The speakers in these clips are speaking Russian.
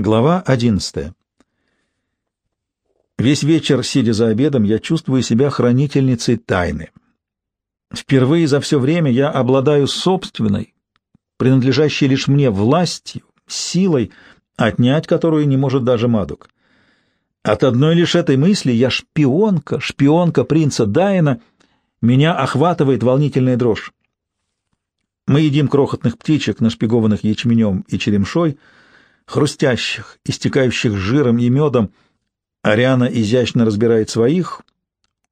Глава одиннадцатая. Весь вечер, сидя за обедом, я чувствую себя хранительницей тайны. Впервые за все время я обладаю собственной, принадлежащей лишь мне властью, силой, отнять которую не может даже Мадук. От одной лишь этой мысли я шпионка, шпионка принца Дайна, меня охватывает волнительная дрожь. Мы едим крохотных птичек, нашпигованных ячменем и черемшой, хрустящих, истекающих жиром и медом. Ариана изящно разбирает своих,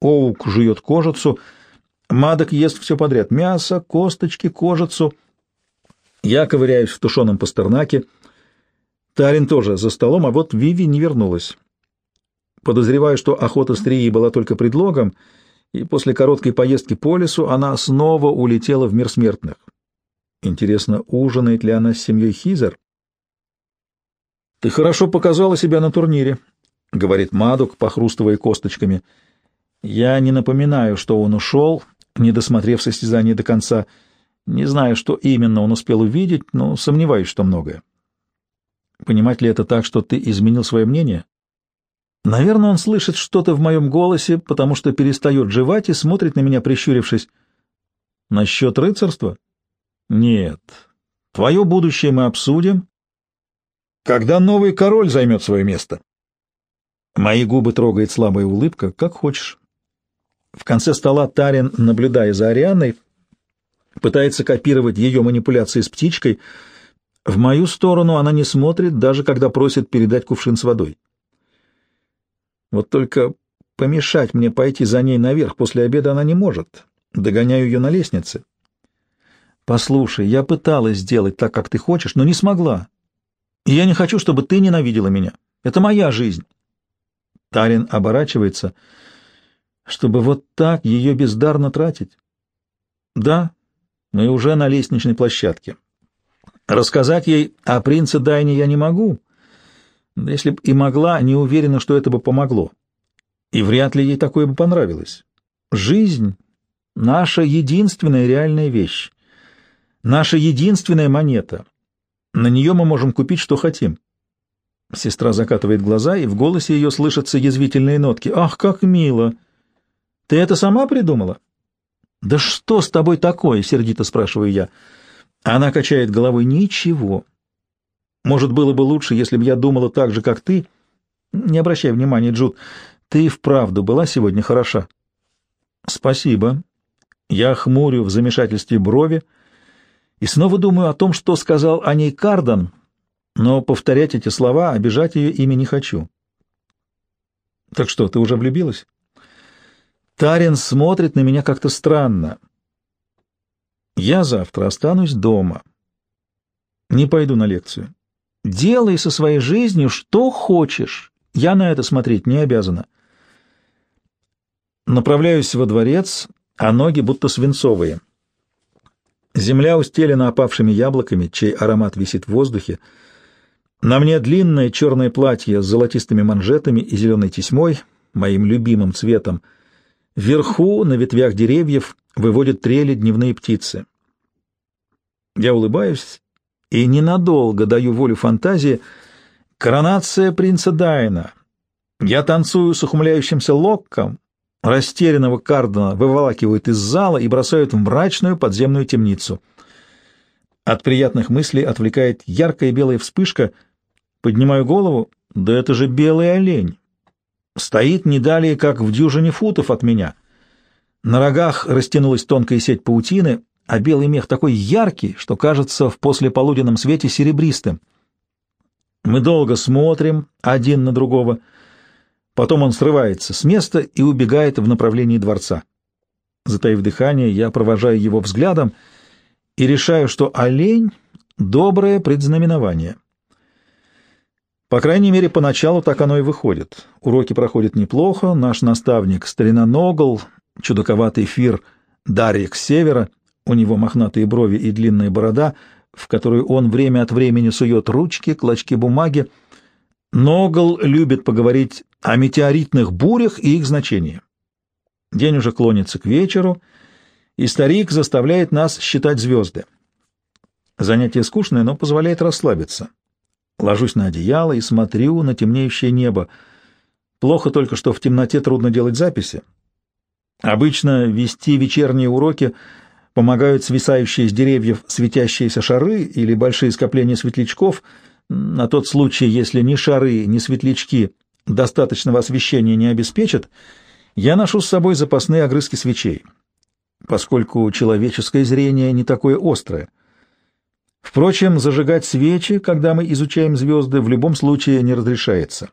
Оук жует кожицу, Мадок ест все подряд — мясо, косточки, кожицу. Я ковыряюсь в тушеном пастернаке. Тарин тоже за столом, а вот Виви не вернулась. Подозреваю, что охота с Трией была только предлогом, и после короткой поездки по лесу она снова улетела в мир смертных. Интересно, ужинает ли она с семьей Хизер? «Ты хорошо показала себя на турнире», — говорит Мадук, похрустывая косточками. «Я не напоминаю, что он ушел, не досмотрев состязание до конца. Не знаю, что именно он успел увидеть, но сомневаюсь, что многое. Понимать ли это так, что ты изменил свое мнение?» Наверное, он слышит что-то в моем голосе, потому что перестает жевать и смотрит на меня, прищурившись. «Насчет рыцарства?» «Нет. Твое будущее мы обсудим, когда новый король займет свое место. Мои губы трогает слабая улыбка, как хочешь. В конце стола Тарин, наблюдая за Арианой, пытается копировать ее манипуляции с птичкой. В мою сторону она не смотрит, даже когда просит передать кувшин с водой. Вот только помешать мне пойти за ней наверх после обеда она не может. Догоняю ее на лестнице. Послушай, я пыталась сделать так, как ты хочешь, но не смогла. И я не хочу, чтобы ты ненавидела меня. Это моя жизнь. Тарин оборачивается, чтобы вот так ее бездарно тратить. Да, мы уже на лестничной площадке. Рассказать ей о принце Дайне я не могу. Если б и могла, не уверена, что это бы помогло. И вряд ли ей такое бы понравилось. Жизнь — наша единственная реальная вещь. Наша единственная монета — на нее мы можем купить, что хотим. Сестра закатывает глаза, и в голосе ее слышатся язвительные нотки. «Ах, как мило! Ты это сама придумала?» «Да что с тобой такое?» — сердито спрашиваю я. Она качает головой. «Ничего. Может, было бы лучше, если бы я думала так же, как ты. Не обращай внимания, Джуд. Ты вправду была сегодня хороша». «Спасибо». Я хмурю в замешательстве брови, — и снова думаю о том, что сказал о ней Кардан, но повторять эти слова, обижать ее ими не хочу. Так что, ты уже влюбилась? Тарин смотрит на меня как-то странно. Я завтра останусь дома. Не пойду на лекцию. Делай со своей жизнью что хочешь. Я на это смотреть не обязана. Направляюсь во дворец, а ноги будто свинцовые. Земля устелена опавшими яблоками, чей аромат висит в воздухе. На мне длинное черное платье с золотистыми манжетами и зеленой тесьмой, моим любимым цветом. Вверху, на ветвях деревьев, выводят трели дневные птицы. Я улыбаюсь и ненадолго даю волю фантазии. Коронация принца Дайна. Я танцую с ухмыляющимся Локком, Растерянного Кардена выволакивают из зала и бросают в мрачную подземную темницу. От приятных мыслей отвлекает яркая белая вспышка. Поднимаю голову. Да это же белый олень. Стоит не далее, как в дюжине футов от меня. На рогах растянулась тонкая сеть паутины, а белый мех такой яркий, что кажется в послеполуденном свете серебристым. Мы долго смотрим один на другого — Потом он срывается с места и убегает в направлении дворца. Затаив дыхание, я провожаю его взглядом и решаю, что олень — доброе предзнаменование. По крайней мере, поначалу так оно и выходит. Уроки проходят неплохо, наш наставник — старина Ногл, чудаковатый фир Дарьик с севера, у него мохнатые брови и длинная борода, в которую он время от времени сует ручки, клочки бумаги, Ногл любит поговорить о метеоритных бурях и их значении. День уже клонится к вечеру, и старик заставляет нас считать звезды. Занятие скучное, но позволяет расслабиться. Ложусь на одеяло и смотрю на темнеющее небо. Плохо только, что в темноте трудно делать записи. Обычно вести вечерние уроки помогают свисающие с деревьев светящиеся шары или большие скопления светлячков, на тот случай, если ни шары, ни светлячки достаточного освещения не обеспечат, я ношу с собой запасные огрызки свечей, поскольку человеческое зрение не такое острое. Впрочем, зажигать свечи, когда мы изучаем звезды, в любом случае не разрешается.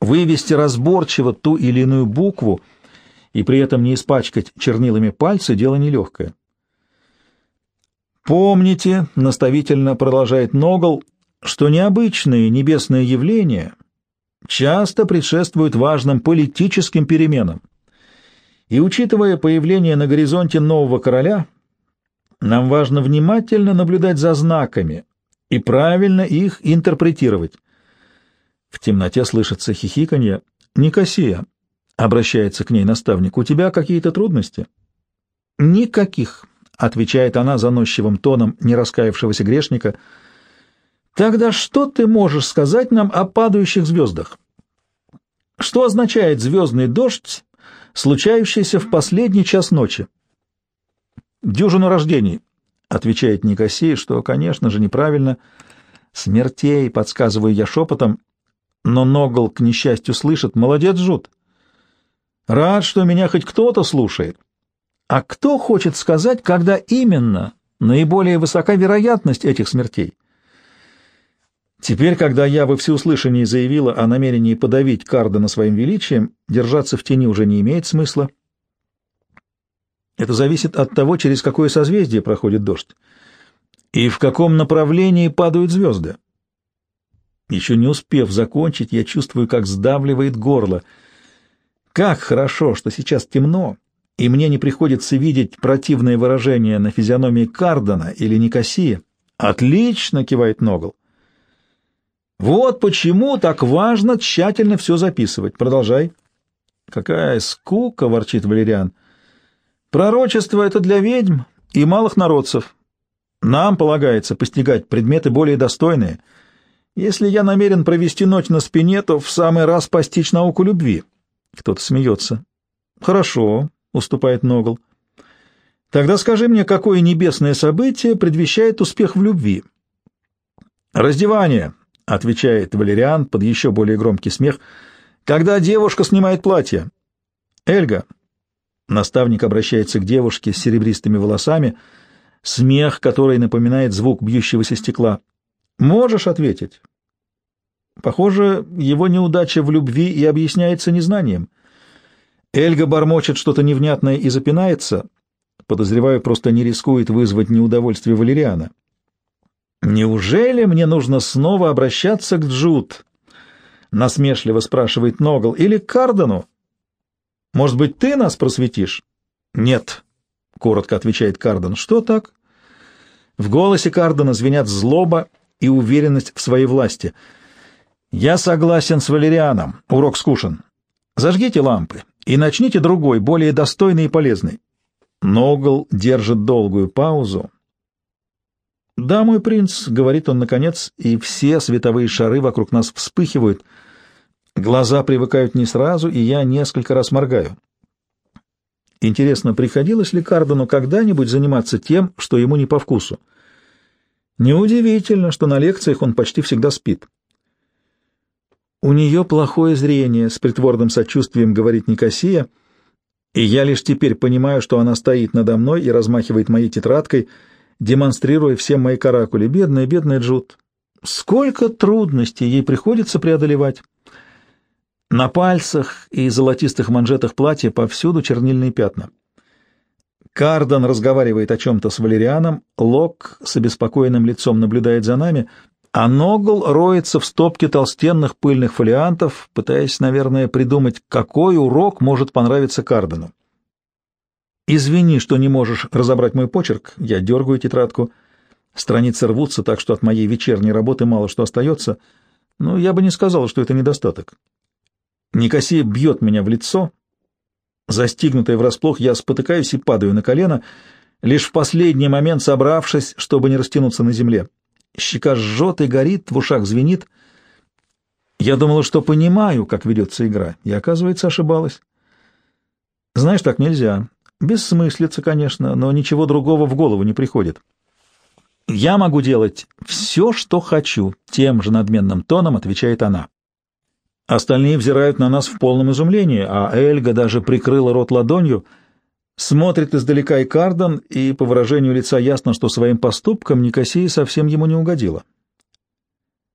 Вывести разборчиво ту или иную букву и при этом не испачкать чернилами пальцы — дело нелегкое. «Помните», — наставительно продолжает Ногл, — «что необычные небесные явления часто предшествуют важным политическим переменам. И учитывая появление на горизонте нового короля, нам важно внимательно наблюдать за знаками и правильно их интерпретировать. В темноте слышится хихиканье. «Никосия», — обращается к ней наставник, — «у тебя какие-то трудности?» «Никаких», — отвечает она заносчивым тоном нераскаявшегося грешника. «Тогда что ты можешь сказать нам о падающих звездах? Что означает звездный дождь, случающийся в последний час ночи?» «Дюжину рождений», — отвечает Никосия, что, конечно же, неправильно. «Смертей», — подсказываю я шепотом, но Ногл, к несчастью, слышит «Молодец, Жут!» «Рад, что меня хоть кто-то слушает. А кто хочет сказать, когда именно наиболее высока вероятность этих смертей?» Теперь, когда я во всеуслышании заявила о намерении подавить Кардена своим величием, держаться в тени уже не имеет смысла. Это зависит от того, через какое созвездие проходит дождь и в каком направлении падают звезды. Еще не успев закончить, я чувствую, как сдавливает горло. Как хорошо, что сейчас темно, и мне не приходится видеть противное выражение на физиономии Кардена или Никосии. «Отлично!» — кивает Ногл. «Вот почему так важно тщательно все записывать. Продолжай». «Какая скука!» — ворчит Валериан. «Пророчество — это для ведьм и малых народцев. Нам полагается постигать предметы более достойные». Если я намерен провести ночь на спине, то в самый раз постичь науку любви. Кто-то смеется. Хорошо, уступает Ногл. Тогда скажи мне, какое небесное событие предвещает успех в любви? Раздевание, отвечает Валериан под еще более громкий смех. Когда девушка снимает платье. Эльга. Наставник обращается к девушке с серебристыми волосами, смех, который напоминает звук бьющегося стекла. Можешь ответить? Похоже, его неудача в любви и объясняется незнанием. Эльга бормочет что-то невнятное и запинается. Подозреваю, просто не рискует вызвать неудовольствие Валериана. «Неужели мне нужно снова обращаться к Джуд?» — насмешливо спрашивает Ногл. «Или к Кардену? Может быть, ты нас просветишь?» «Нет», — коротко отвечает Карден. «Что так?» В голосе Кардена звенят злоба и уверенность в своей власти. «Я согласен с Валерианом. Урок скушен. Зажгите лампы и начните другой, более достойный и полезный». Ногл держит долгую паузу. «Да, мой принц», — говорит он наконец, и все световые шары вокруг нас вспыхивают. Глаза привыкают не сразу, и я несколько раз моргаю. Интересно, приходилось ли Кардену когда-нибудь заниматься тем, что ему не по вкусу? Неудивительно, что на лекциях он почти всегда спит. У нее плохое зрение, с притворным сочувствием говорит Никосия, и я лишь теперь понимаю, что она стоит надо мной и размахивает моей тетрадкой, демонстрируя всем мои каракули. Бедная, бедная Джуд. Сколько трудностей ей приходится преодолевать. На пальцах и золотистых манжетах платья повсюду чернильные пятна. Кардон разговаривает о чем-то с Валерианом, Лок с обеспокоенным лицом наблюдает за нами, а Ногл роется в стопке толстенных пыльных фолиантов, пытаясь, наверное, придумать, какой урок может понравиться Кардону. «Извини, что не можешь разобрать мой почерк», — я дергаю тетрадку. Страницы рвутся так, что от моей вечерней работы мало что остается, но я бы не сказал, что это недостаток. Никосия бьет меня в лицо, Застигнутая врасплох, я спотыкаюсь и падаю на колено, лишь в последний момент собравшись, чтобы не растянуться на земле. щека жжет и горит, в ушах звенит. Я думала, что понимаю, как ведется игра, и, оказывается, ошибалась. Знаешь, так нельзя. Бессмыслица, конечно, но ничего другого в голову не приходит. «Я могу делать все, что хочу», — тем же надменным тоном отвечает она. Остальные взирают на нас в полном изумлении, а Эльга даже прикрыла рот ладонью, смотрит издалека и Кардон, и по выражению лица ясно, что своим поступком Никосия совсем ему не угодила.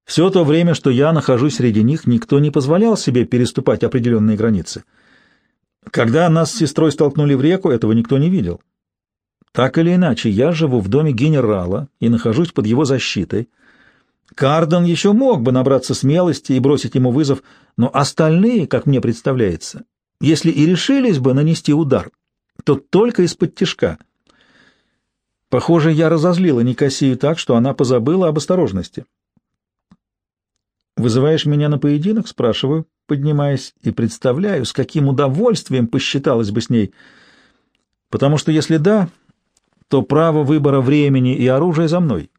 Все то время, что я нахожусь среди них, никто не позволял себе переступать определенные границы. Когда нас с сестрой столкнули в реку, этого никто не видел. Так или иначе, я живу в доме генерала и нахожусь под его защитой. Кардон еще мог бы набраться смелости и бросить ему вызов, но остальные, как мне представляется, если и решились бы нанести удар, то только из-под тишка. Похоже, я разозлила Никосию так, что она позабыла об осторожности. «Вызываешь меня на поединок?» — спрашиваю, поднимаясь, и представляю, с каким удовольствием посчиталась бы с ней. Потому что если да, то право выбора времени и оружия за мной.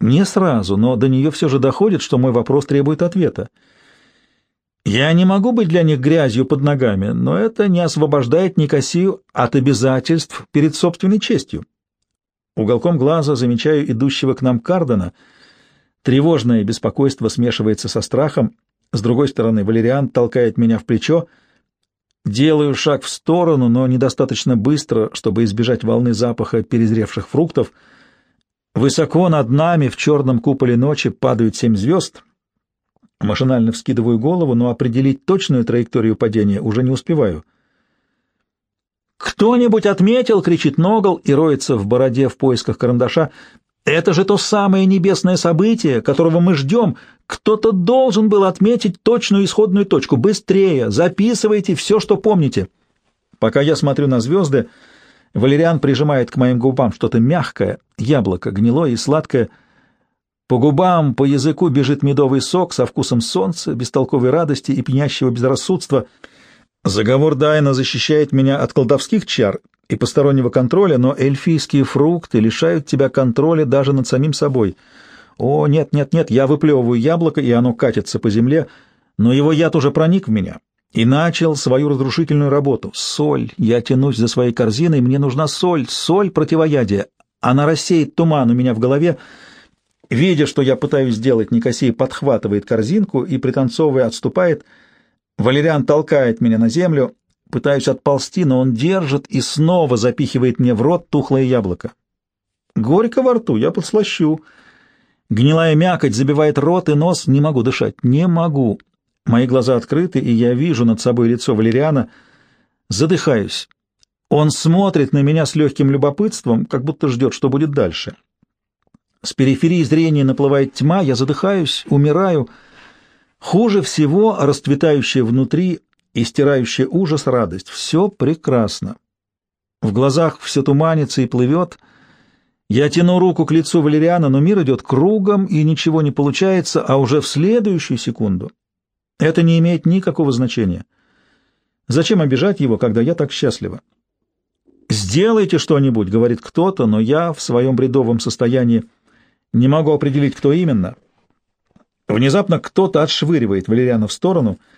Не сразу, но до нее все же доходит, что мой вопрос требует ответа. Я не могу быть для них грязью под ногами, но это не освобождает Никосию от обязательств перед собственной честью. Уголком глаза замечаю идущего к нам Кардена. Тревожное беспокойство смешивается со страхом. С другой стороны, Валериан толкает меня в плечо — Делаю шаг в сторону, но недостаточно быстро, чтобы избежать волны запаха перезревших фруктов. Высоко над нами в черном куполе ночи падают семь звезд. Машинально вскидываю голову, но определить точную траекторию падения уже не успеваю. «Кто-нибудь отметил?» — кричит Ногл и роется в бороде в поисках карандаша. Это же то самое небесное событие, которого мы ждем. Кто-то должен был отметить точную исходную точку. Быстрее! Записывайте все, что помните. Пока я смотрю на звезды, Валериан прижимает к моим губам что-то мягкое, яблоко, гнилое и сладкое. По губам, по языку бежит медовый сок со вкусом солнца, бестолковой радости и пьянящего безрассудства. Заговор Дайна защищает меня от колдовских чар и постороннего контроля, но эльфийские фрукты лишают тебя контроля даже над самим собой. О, нет, нет, нет, я выплевываю яблоко, и оно катится по земле, но его яд уже проник в меня и начал свою разрушительную работу. Соль. Я тянусь за своей корзиной, мне нужна соль, соль противоядия. Она рассеет туман у меня в голове. Видя, что я пытаюсь сделать, Никосия подхватывает корзинку и, пританцовывая, отступает. Валериан толкает меня на землю, Пытаюсь отползти, но он держит и снова запихивает мне в рот тухлое яблоко. Горько во рту, я подслащу. Гнилая мякоть забивает рот и нос, не могу дышать, не могу. Мои глаза открыты, и я вижу над собой лицо Валериана. Задыхаюсь. Он смотрит на меня с легким любопытством, как будто ждет, что будет дальше. С периферии зрения наплывает тьма, я задыхаюсь, умираю. Хуже всего расцветающее внутри и стирающая ужас радость. Все прекрасно. В глазах все туманится и плывет. Я тяну руку к лицу Валериана, но мир идет кругом, и ничего не получается, а уже в следующую секунду это не имеет никакого значения. Зачем обижать его, когда я так счастлива? «Сделайте что-нибудь», — говорит кто-то, но я в своем бредовом состоянии не могу определить, кто именно. Внезапно кто-то отшвыривает Валериана в сторону —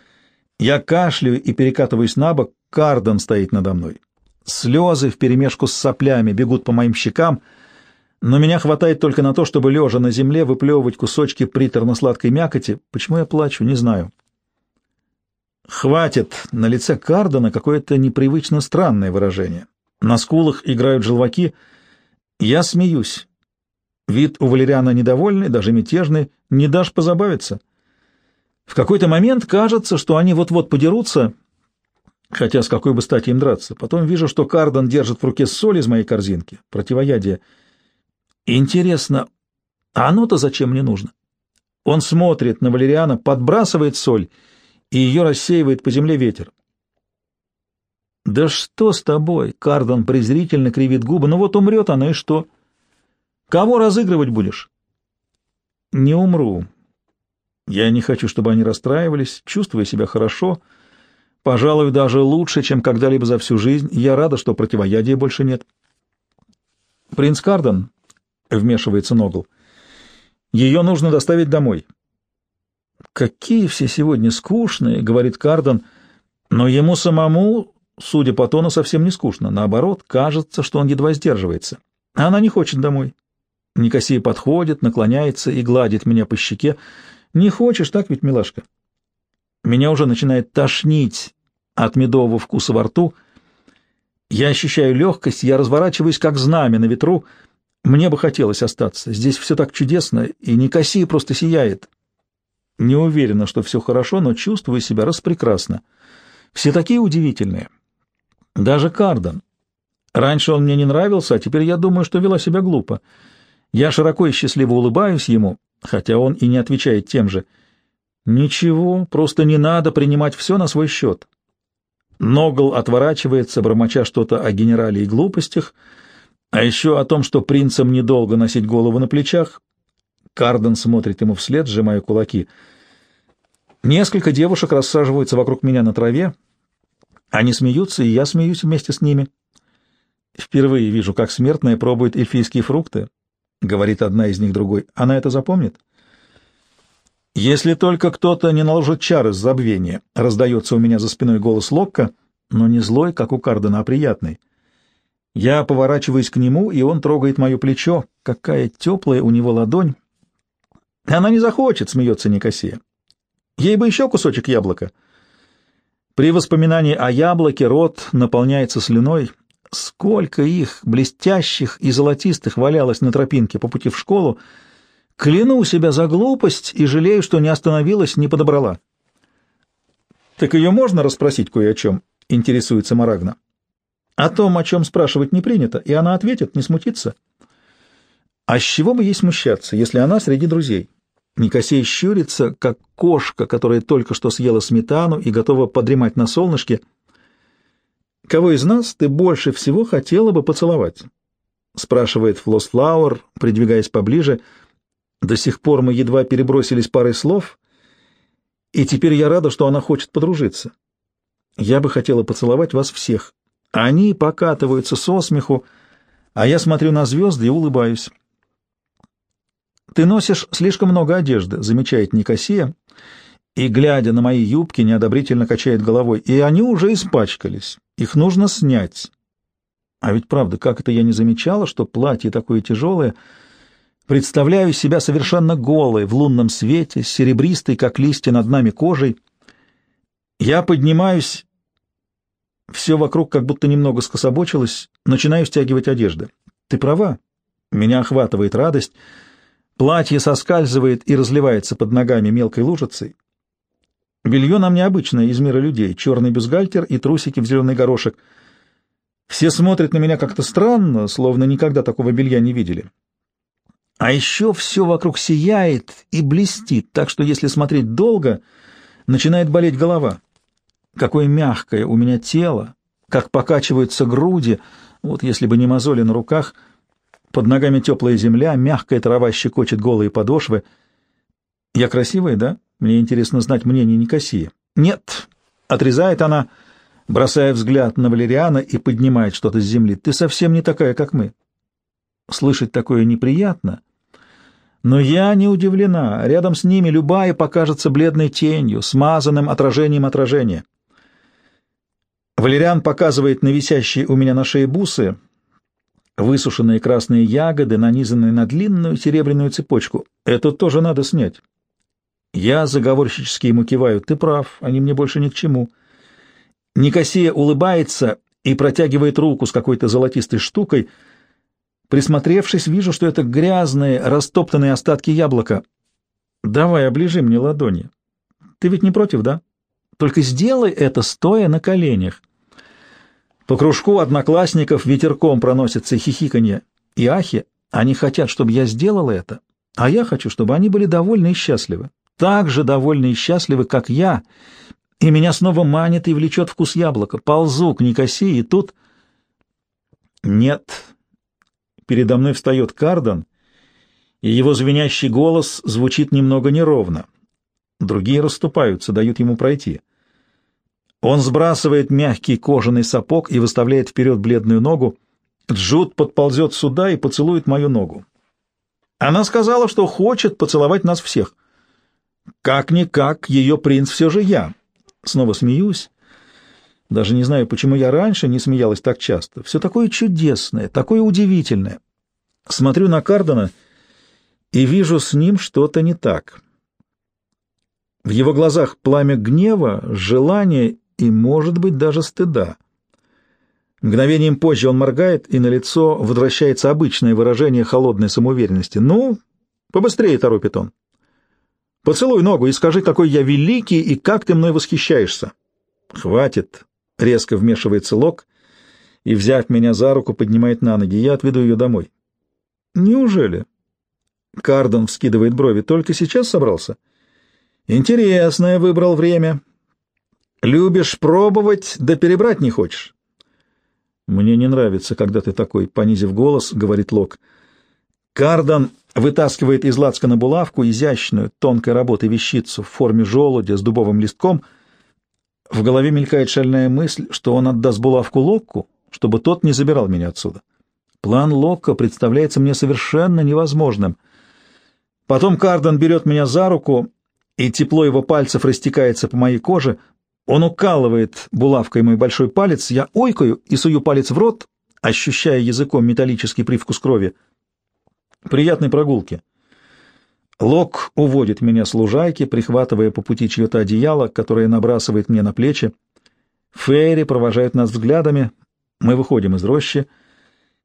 я кашляю и перекатываюсь на бок, Кардон стоит надо мной. Слезы вперемешку с соплями бегут по моим щекам, но меня хватает только на то, чтобы, лежа на земле, выплевывать кусочки приторно-сладкой мякоти. Почему я плачу, не знаю. Хватит. На лице Кардона какое-то непривычно странное выражение. На скулах играют желваки. Я смеюсь. Вид у Валериана недовольный, даже мятежный. Не дашь позабавиться. В какой-то момент кажется, что они вот-вот подерутся, хотя с какой бы стати им драться. Потом вижу, что Кардон держит в руке соль из моей корзинки, противоядие. Интересно, а оно-то зачем мне нужно? Он смотрит на Валериана, подбрасывает соль, и ее рассеивает по земле ветер. «Да что с тобой?» — Кардон презрительно кривит губы. «Ну вот умрет она, и что? Кого разыгрывать будешь?» «Не умру», я не хочу, чтобы они расстраивались, чувствуя себя хорошо, пожалуй, даже лучше, чем когда-либо за всю жизнь. Я рада, что противоядия больше нет. Принц Карден, — вмешивается Ногл, — Ее нужно доставить домой. «Какие все сегодня скучные», — говорит Кардон, но ему самому, судя по тону, совсем не скучно. Наоборот, кажется, что он едва сдерживается. Она не хочет домой. Никосия подходит, наклоняется и гладит меня по щеке. «Не хочешь, так ведь, милашка?» Меня уже начинает тошнить от медового вкуса во рту. Я ощущаю легкость, я разворачиваюсь, как знамя на ветру. Мне бы хотелось остаться. Здесь все так чудесно, и Никосия просто сияет. Не уверена, что все хорошо, но чувствую себя распрекрасно. Все такие удивительные. Даже Кардон. Раньше он мне не нравился, а теперь я думаю, что вела себя глупо. Я широко и счастливо улыбаюсь ему, хотя он и не отвечает тем же. Ничего, просто не надо принимать все на свой счет. Ногл отворачивается, бормоча что-то о генерале и глупостях, а еще о том, что принцам недолго носить голову на плечах. Карден смотрит ему вслед, сжимая кулаки. Несколько девушек рассаживаются вокруг меня на траве. Они смеются, и я смеюсь вместе с ними. Впервые вижу, как смертная пробует эльфийские фрукты. — говорит одна из них другой. «Она это запомнит?» «Если только кто-то не наложит чары с забвения», — раздается у меня за спиной голос Локка, но не злой, как у Кардена, а приятный. Я поворачиваюсь к нему, и он трогает мое плечо. Какая теплая у него ладонь. «Она не захочет», — смеется Никосия. «Ей бы еще кусочек яблока». При воспоминании о яблоке рот наполняется слюной — Сколько их, блестящих и золотистых, валялось на тропинке по пути в школу. Кляну себя за глупость и жалею, что не остановилась, не подобрала. — Так ее можно расспросить кое о чем? — интересуется Марагна. — О том, о чем спрашивать не принято, и она ответит, не смутится. — А с чего бы ей смущаться, если она среди друзей? Никосей щурится, как кошка, которая только что съела сметану и готова подремать на солнышке — «Кого из нас ты больше всего хотела бы поцеловать?» — спрашивает Флосфлауэр, придвигаясь поближе. До сих пор мы едва перебросились парой слов, и теперь я рада, что она хочет подружиться. Я бы хотела поцеловать вас всех. Они покатываются со смеху, а я смотрю на звезды и улыбаюсь. «Ты носишь слишком много одежды», — замечает Никосия, и, глядя на мои юбки, неодобрительно качает головой, и они уже испачкались. Их нужно снять. А ведь правда, как это я не замечала, что платье такое тяжелое. Представляю себя совершенно голой, в лунном свете, серебристой, как листья над нами кожей. Я поднимаюсь, все вокруг как будто немного скособочилось, начинаю стягивать одежды. Ты права, меня охватывает радость. Платье соскальзывает и разливается под ногами мелкой лужицей. Белье нам необычное, из мира людей, черный бюстгальтер и трусики в зеленый горошек. Все смотрят на меня как-то странно, словно никогда такого белья не видели. А еще все вокруг сияет и блестит, так что если смотреть долго, начинает болеть голова. Какое мягкое у меня тело, как покачиваются груди, вот если бы не мозоли на руках, под ногами теплая земля, мягкая трава щекочет голые подошвы. Я красивая, да? Мне интересно знать мнение Никосии. Нет, отрезает она, бросая взгляд на Валериана и поднимает что-то с земли. Ты совсем не такая, как мы. Слышать такое неприятно, но я не удивлена. Рядом с ними любая покажется бледной тенью, смазанным отражением отражения. Валериан показывает на висящие у меня на шее бусы, высушенные красные ягоды, нанизанные на длинную серебряную цепочку. Это тоже надо снять. Я заговорщически ему киваю. Ты прав, они мне больше ни к чему. Никосия улыбается и протягивает руку с какой-то золотистой штукой. Присмотревшись, вижу, что это грязные, растоптанные остатки яблока. Давай, оближи мне ладони. Ты ведь не против, да? Только сделай это, стоя на коленях. По кружку одноклассников ветерком проносятся хихиканье и ахи. Они хотят, чтобы я сделала это, а я хочу, чтобы они были довольны и счастливы так же довольны и счастливы, как я, и меня снова манит и влечет вкус яблока. Ползу к Никосии, и тут... Нет. Передо мной встает Кардон, и его звенящий голос звучит немного неровно. Другие расступаются, дают ему пройти. Он сбрасывает мягкий кожаный сапог и выставляет вперед бледную ногу. Джуд подползет сюда и поцелует мою ногу. Она сказала, что хочет поцеловать нас всех. Как-никак, ее принц все же я. Снова смеюсь. Даже не знаю, почему я раньше не смеялась так часто. Все такое чудесное, такое удивительное. Смотрю на Кардона и вижу с ним что-то не так. В его глазах пламя гнева, желания и, может быть, даже стыда. Мгновением позже он моргает, и на лицо возвращается обычное выражение холодной самоуверенности. «Ну, побыстрее», — торопит он. «Поцелуй ногу и скажи, какой я великий и как ты мной восхищаешься». «Хватит», — резко вмешивается Лок и, взяв меня за руку, поднимает на ноги. Я отведу ее домой. «Неужели?» Кардон вскидывает брови. «Только сейчас собрался?» «Интересное выбрал время. Любишь пробовать, да перебрать не хочешь». «Мне не нравится, когда ты такой», — понизив голос, — говорит Лок. Кардон вытаскивает из лацкана булавку, изящную, тонкой работы вещицу в форме желудя с дубовым листком. В голове мелькает шальная мысль, что он отдаст булавку Локку, чтобы тот не забирал меня отсюда. План Локка представляется мне совершенно невозможным. Потом Кардон берет меня за руку, и тепло его пальцев растекается по моей коже — он укалывает булавкой мой большой палец, я ойкаю и сую палец в рот, ощущая языком металлический привкус крови. Приятной прогулки. Лок уводит меня с лужайки, прихватывая по пути чье-то одеяло, которое набрасывает мне на плечи. Фейри провожает нас взглядами. Мы выходим из рощи.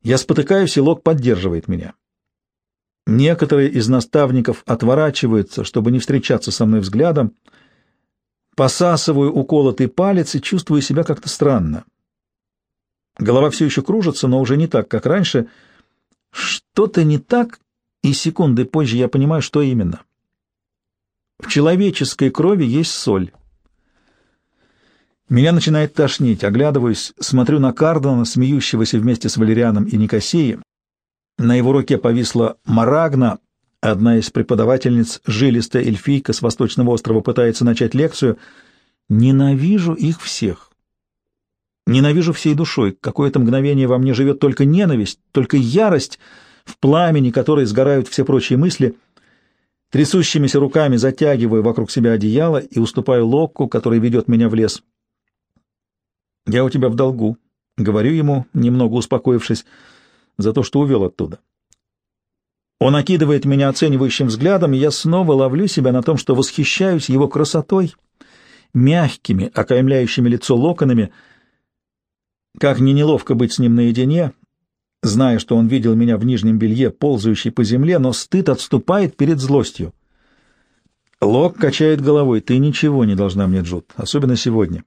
Я спотыкаюсь, и Лок поддерживает меня. Некоторые из наставников отворачиваются, чтобы не встречаться со мной взглядом — Посасываю уколотый палец и чувствую себя как-то странно. Голова все еще кружится, но уже не так, как раньше. Что-то не так, и секунды позже я понимаю, что именно. В человеческой крови есть соль. Меня начинает тошнить. Оглядываюсь, смотрю на Кардона, смеющегося вместе с Валерианом и Никосией. На его руке повисла марагна, Одна из преподавательниц, жилистая эльфийка с восточного острова, пытается начать лекцию. Ненавижу их всех. Ненавижу всей душой. Какое-то мгновение во мне живет только ненависть, только ярость, в пламени которой сгорают все прочие мысли. Трясущимися руками затягиваю вокруг себя одеяло и уступаю Локку, который ведет меня в лес. «Я у тебя в долгу», — говорю ему, немного успокоившись, за то, что увел оттуда. Он окидывает меня оценивающим взглядом, и я снова ловлю себя на том, что восхищаюсь его красотой, мягкими, окаймляющими лицо локонами. Как не неловко быть с ним наедине, зная, что он видел меня в нижнем белье, ползающей по земле, но стыд отступает перед злостью. Лок качает головой. «Ты ничего не должна мне, Джуд, особенно сегодня».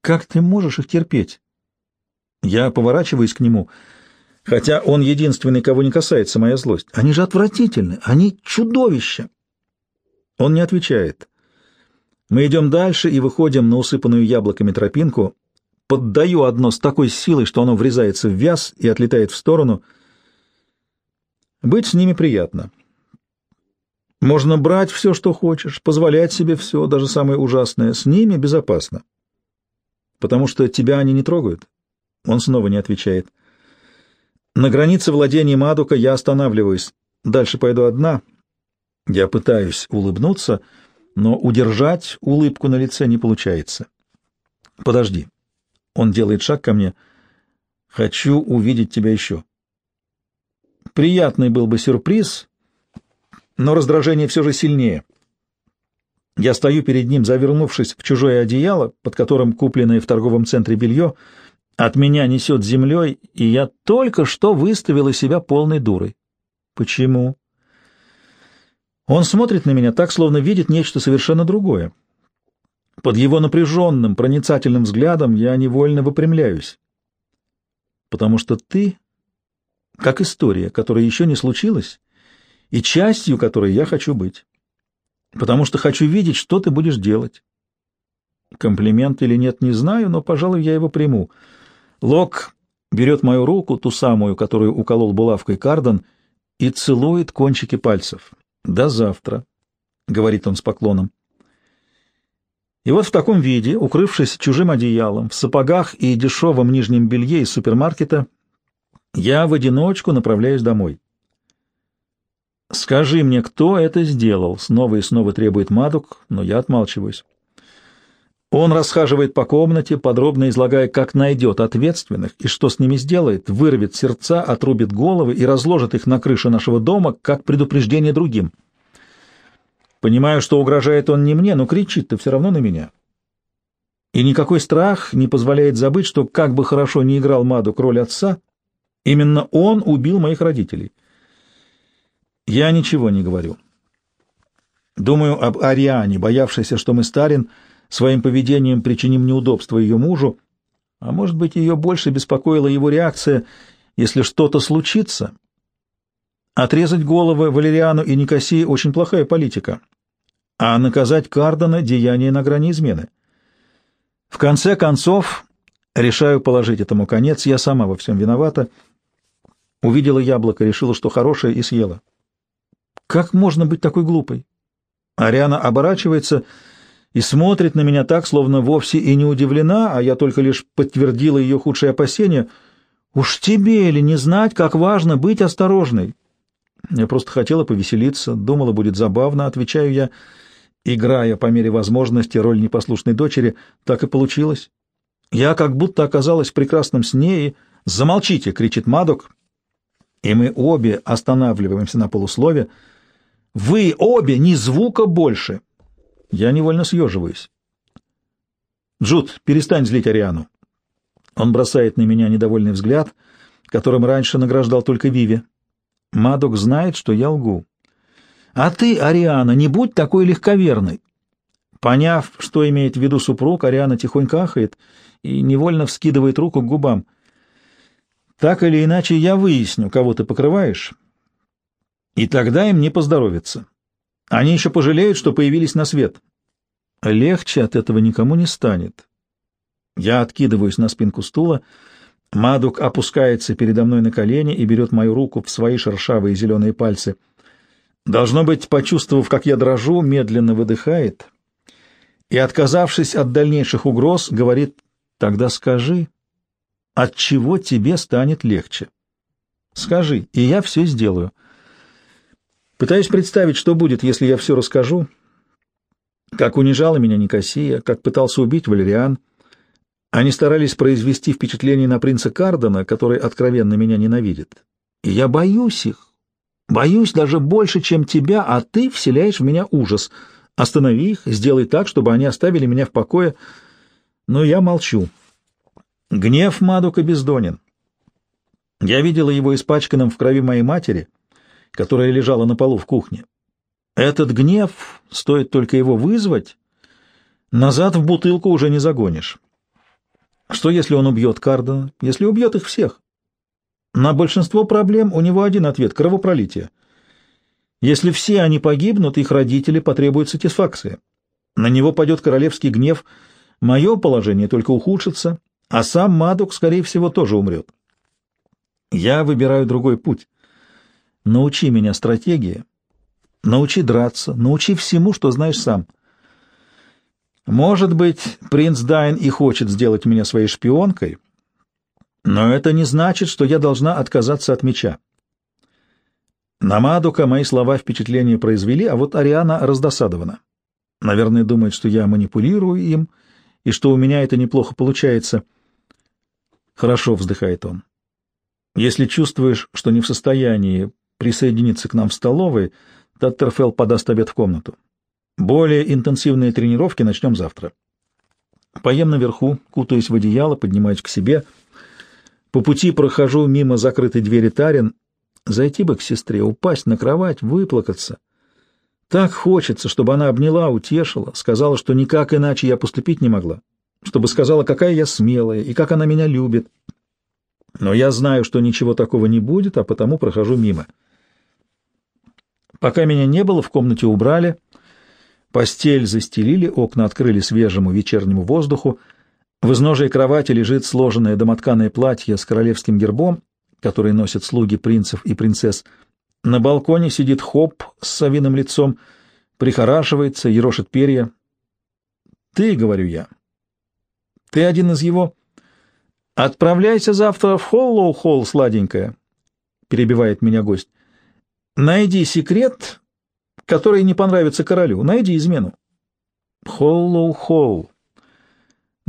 «Как ты можешь их терпеть?» Я поворачиваюсь к нему — хотя он единственный, кого не касается моя злость. Они же отвратительны, они чудовища. Он не отвечает. Мы идем дальше и выходим на усыпанную яблоками тропинку. Поддаю одно с такой силой, что оно врезается в вяз и отлетает в сторону. Быть с ними приятно. Можно брать все, что хочешь, позволять себе все, даже самое ужасное. С ними безопасно. Потому что тебя они не трогают. Он снова не отвечает. — на границе владения Мадука я останавливаюсь. Дальше пойду одна. Я пытаюсь улыбнуться, но удержать улыбку на лице не получается. Подожди. Он делает шаг ко мне. Хочу увидеть тебя еще. Приятный был бы сюрприз, но раздражение все же сильнее. Я стою перед ним, завернувшись в чужое одеяло, под которым купленное в торговом центре белье — от меня несет землей, и я только что выставила себя полной дурой. Почему? Он смотрит на меня так, словно видит нечто совершенно другое. Под его напряженным, проницательным взглядом я невольно выпрямляюсь. Потому что ты, как история, которая еще не случилась, и частью которой я хочу быть. Потому что хочу видеть, что ты будешь делать. Комплимент или нет, не знаю, но, пожалуй, я его приму — Лок берет мою руку, ту самую, которую уколол булавкой Кардон, и целует кончики пальцев. «До завтра», — говорит он с поклоном. И вот в таком виде, укрывшись чужим одеялом, в сапогах и дешевом нижнем белье из супермаркета, я в одиночку направляюсь домой. Скажи мне, кто это сделал? Снова и снова требует Мадук, но я отмалчиваюсь. Он расхаживает по комнате, подробно излагая, как найдет ответственных и что с ними сделает, вырвет сердца, отрубит головы и разложит их на крыше нашего дома, как предупреждение другим. Понимаю, что угрожает он не мне, но кричит-то все равно на меня. И никакой страх не позволяет забыть, что, как бы хорошо ни играл Мадук роль отца, именно он убил моих родителей. Я ничего не говорю. Думаю об Ариане, боявшейся, что мы старин, своим поведением причиним неудобство ее мужу, а может быть, ее больше беспокоила его реакция, если что-то случится. Отрезать головы Валериану и Никосии — очень плохая политика, а наказать Кардана — деяние на грани измены. В конце концов, решаю положить этому конец, я сама во всем виновата. Увидела яблоко, решила, что хорошее, и съела. Как можно быть такой глупой? Ариана оборачивается и смотрит на меня так, словно вовсе и не удивлена, а я только лишь подтвердила ее худшие опасения. Уж тебе ли не знать, как важно быть осторожной? Я просто хотела повеселиться, думала, будет забавно, отвечаю я, играя по мере возможности роль непослушной дочери, так и получилось. Я как будто оказалась в прекрасном сне и... «Замолчите!» — кричит Мадок, и мы обе останавливаемся на полуслове. «Вы обе ни звука больше!» Я невольно съеживаюсь. «Джуд, перестань злить Ариану!» Он бросает на меня недовольный взгляд, которым раньше награждал только Виви. Мадок знает, что я лгу. «А ты, Ариана, не будь такой легковерной!» Поняв, что имеет в виду супруг, Ариана тихонько ахает и невольно вскидывает руку к губам. «Так или иначе, я выясню, кого ты покрываешь, и тогда им не поздоровится. Они еще пожалеют, что появились на свет. Легче от этого никому не станет. Я откидываюсь на спинку стула. Мадук опускается передо мной на колени и берет мою руку в свои шершавые зеленые пальцы. Должно быть, почувствовав, как я дрожу, медленно выдыхает и, отказавшись от дальнейших угроз, говорит, «Тогда скажи, от чего тебе станет легче? Скажи, и я все сделаю». Пытаюсь представить, что будет, если я все расскажу. Как унижала меня Никосия, как пытался убить Валериан. Они старались произвести впечатление на принца Кардена, который откровенно меня ненавидит. И я боюсь их. Боюсь даже больше, чем тебя, а ты вселяешь в меня ужас. Останови их, сделай так, чтобы они оставили меня в покое. Но я молчу. Гнев Мадука бездонен. Я видела его испачканным в крови моей матери — которая лежала на полу в кухне. Этот гнев, стоит только его вызвать, назад в бутылку уже не загонишь. Что, если он убьет Кардена, если убьет их всех? На большинство проблем у него один ответ — кровопролитие. Если все они погибнут, их родители потребуют сатисфакции. На него падет королевский гнев, мое положение только ухудшится, а сам Мадук, скорее всего, тоже умрет. Я выбираю другой путь. Научи меня стратегии, научи драться, научи всему, что знаешь сам. Может быть, принц Дайн и хочет сделать меня своей шпионкой, но это не значит, что я должна отказаться от меча. На Мадука мои слова впечатление произвели, а вот Ариана раздосадована. Наверное, думает, что я манипулирую им, и что у меня это неплохо получается. Хорошо, вздыхает он. Если чувствуешь, что не в состоянии присоединиться к нам в столовой, Таттерфелл подаст обед в комнату. Более интенсивные тренировки начнем завтра. Поем наверху, кутаюсь в одеяло, поднимаюсь к себе. По пути прохожу мимо закрытой двери Тарин. Зайти бы к сестре, упасть на кровать, выплакаться. Так хочется, чтобы она обняла, утешила, сказала, что никак иначе я поступить не могла, чтобы сказала, какая я смелая и как она меня любит. Но я знаю, что ничего такого не будет, а потому прохожу мимо. Пока меня не было, в комнате убрали, постель застелили, окна открыли свежему вечернему воздуху, в изножии кровати лежит сложенное домотканое платье с королевским гербом, который носят слуги принцев и принцесс. На балконе сидит Хоп с совиным лицом, прихорашивается, ерошит перья. «Ты, — говорю я, — ты один из его...» «Отправляйся завтра в Холлоу-Холл, сладенькая», — перебивает меня гость. Найди секрет, который не понравится королю. Найди измену. Холлоу-Холл.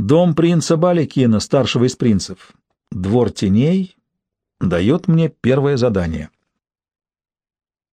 Дом принца Баликина, старшего из принцев. Двор теней дает мне первое задание.